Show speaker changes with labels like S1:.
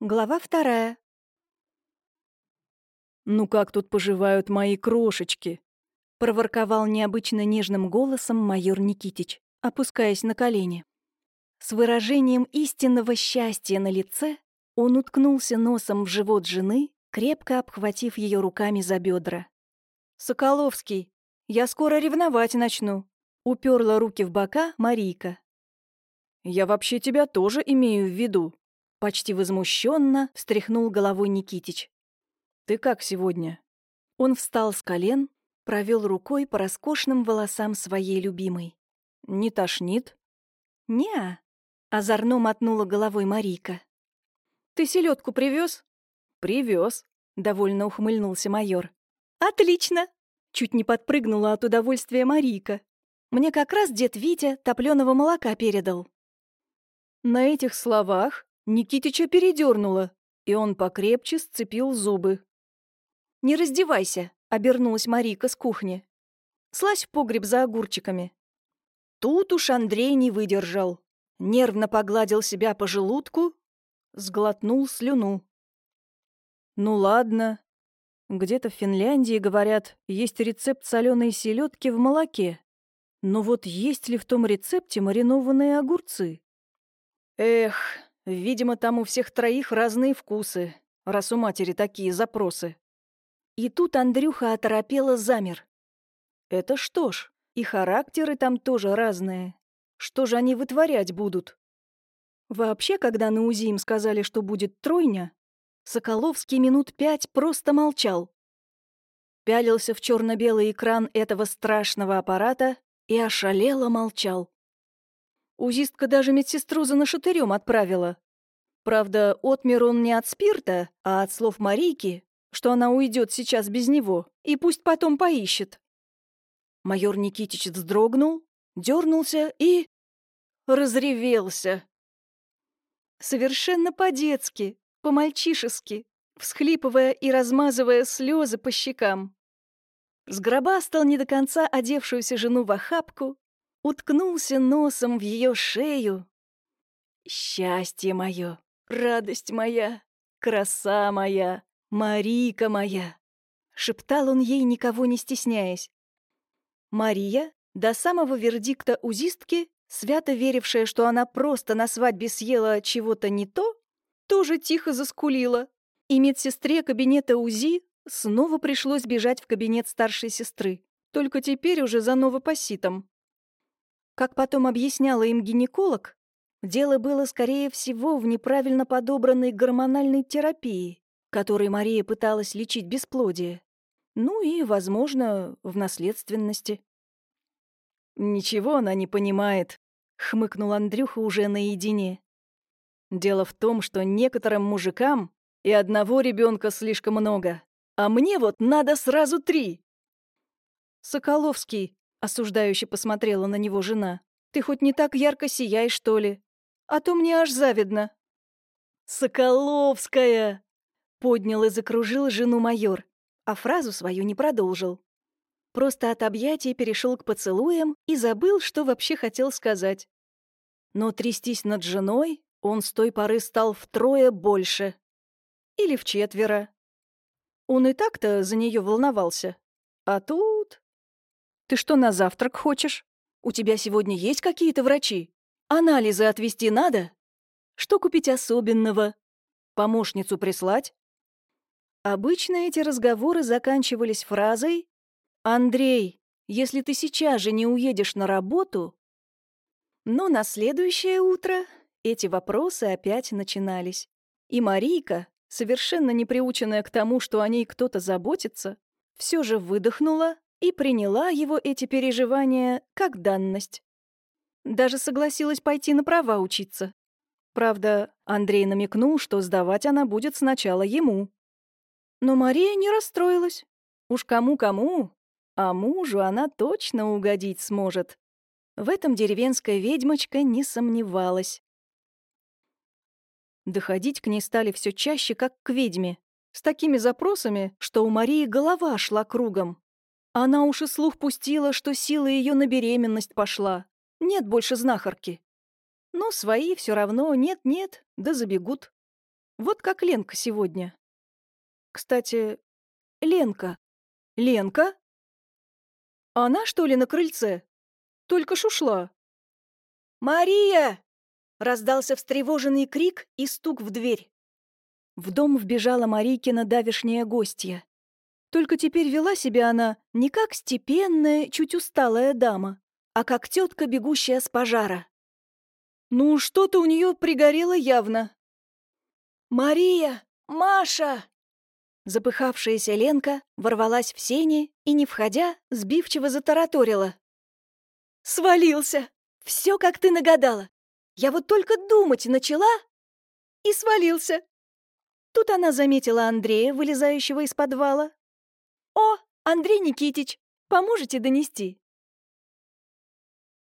S1: Глава вторая.
S2: «Ну как тут поживают мои крошечки?» — проворковал необычно нежным голосом майор Никитич, опускаясь на колени. С выражением истинного счастья на лице он уткнулся носом в живот жены, крепко обхватив ее руками за бедра. «Соколовский, я скоро ревновать начну», — уперла руки в бока Марийка. «Я вообще тебя тоже имею в виду», — почти возмущенно встряхнул головой Никитич. «Ты как сегодня?» Он встал с колен, провел рукой по роскошным волосам своей любимой. «Не тошнит?»
S1: «Не-а», озорно мотнула головой Марийка.
S2: «Ты селедку привез? «Привез», — довольно ухмыльнулся майор.
S1: «Отлично!» — чуть не подпрыгнула от удовольствия Марийка. «Мне как раз дед Витя топленого молока передал».
S2: На этих словах Никитича передернуло, и он покрепче сцепил зубы.
S1: «Не раздевайся», — обернулась Марика с кухни. «Слазь в погреб за огурчиками». Тут уж Андрей не выдержал. Нервно погладил себя по желудку, сглотнул слюну.
S2: «Ну ладно. Где-то в Финляндии, говорят, есть рецепт соленой селедки в молоке. Но вот есть ли в том рецепте маринованные огурцы? Эх, видимо, там у всех троих разные вкусы, раз у матери такие запросы.
S1: И тут Андрюха оторопело замер.
S2: Это что ж, и характеры там тоже разные. Что же они вытворять будут? Вообще, когда на УЗИ им сказали, что будет тройня, Соколовский минут пять просто молчал. Пялился в черно-белый экран этого страшного аппарата и ошалело молчал. Узистка даже медсестру за нашатырем отправила. Правда, отмер он не от спирта, а от слов Марийки, что она уйдет сейчас без него, и пусть потом поищет. Майор Никитич вздрогнул, дернулся и... разревелся. Совершенно по-детски, по-мальчишески, всхлипывая и размазывая слезы по щекам. Сгробастал не до конца одевшуюся жену в охапку, уткнулся носом в ее шею. «Счастье мое, радость моя, краса моя, Марика моя!» — шептал он ей, никого не стесняясь. Мария, до самого вердикта узистки, свято верившая, что она просто на свадьбе съела чего-то не то, тоже тихо заскулила, и медсестре кабинета УЗИ снова пришлось бежать в кабинет старшей сестры, только теперь уже за новопоситом. Как потом объясняла им гинеколог, дело было, скорее всего, в неправильно подобранной гормональной терапии, которой Мария пыталась лечить бесплодие. Ну и, возможно, в наследственности. «Ничего она не понимает», — хмыкнул Андрюха уже наедине. «Дело в том, что некоторым мужикам и одного ребенка слишком много, а мне вот надо сразу три». «Соколовский», — осуждающе посмотрела на него жена, «ты хоть не так ярко сияешь, что ли? А то мне аж завидно». «Соколовская!» — поднял и закружил жену майор а фразу свою не продолжил. Просто от объятий перешел к поцелуям и забыл, что вообще хотел сказать. Но трястись над женой он с той поры стал втрое больше. Или в четверо. Он и так-то за нее волновался. А тут... «Ты что, на завтрак хочешь? У тебя сегодня есть какие-то врачи? Анализы отвести надо? Что купить особенного? Помощницу прислать?» Обычно эти разговоры заканчивались фразой «Андрей, если ты сейчас же не уедешь на работу...» Но на следующее утро эти вопросы опять начинались. И Марийка, совершенно не приученная к тому, что о ней кто-то заботится, все же выдохнула и приняла его эти переживания как данность. Даже согласилась пойти на права учиться. Правда, Андрей намекнул, что сдавать она будет сначала ему. Но Мария не расстроилась. Уж кому-кому, а мужу она точно угодить сможет. В этом деревенская ведьмочка не сомневалась. Доходить к ней стали все чаще, как к ведьме, с такими запросами, что у Марии голова шла кругом. Она уж и слух пустила, что сила ее на беременность пошла. Нет больше знахарки. Но свои все равно нет-нет, да забегут.
S1: Вот как Ленка сегодня. Кстати, Ленка. Ленка? Она, что ли, на крыльце? Только ж ушла. «Мария!» — раздался встревоженный крик и стук в дверь. В дом вбежала Марийкина давишняя гостья. Только теперь вела себя она не как степенная, чуть усталая дама, а как тетка, бегущая с пожара. Ну, что-то у нее пригорело явно. «Мария! Маша!» Запыхавшаяся Ленка ворвалась в сени и, не входя, сбивчиво затараторила. «Свалился! Все, как ты нагадала! Я вот только думать начала и свалился!» Тут она заметила Андрея, вылезающего из подвала. «О, Андрей Никитич, поможете донести?»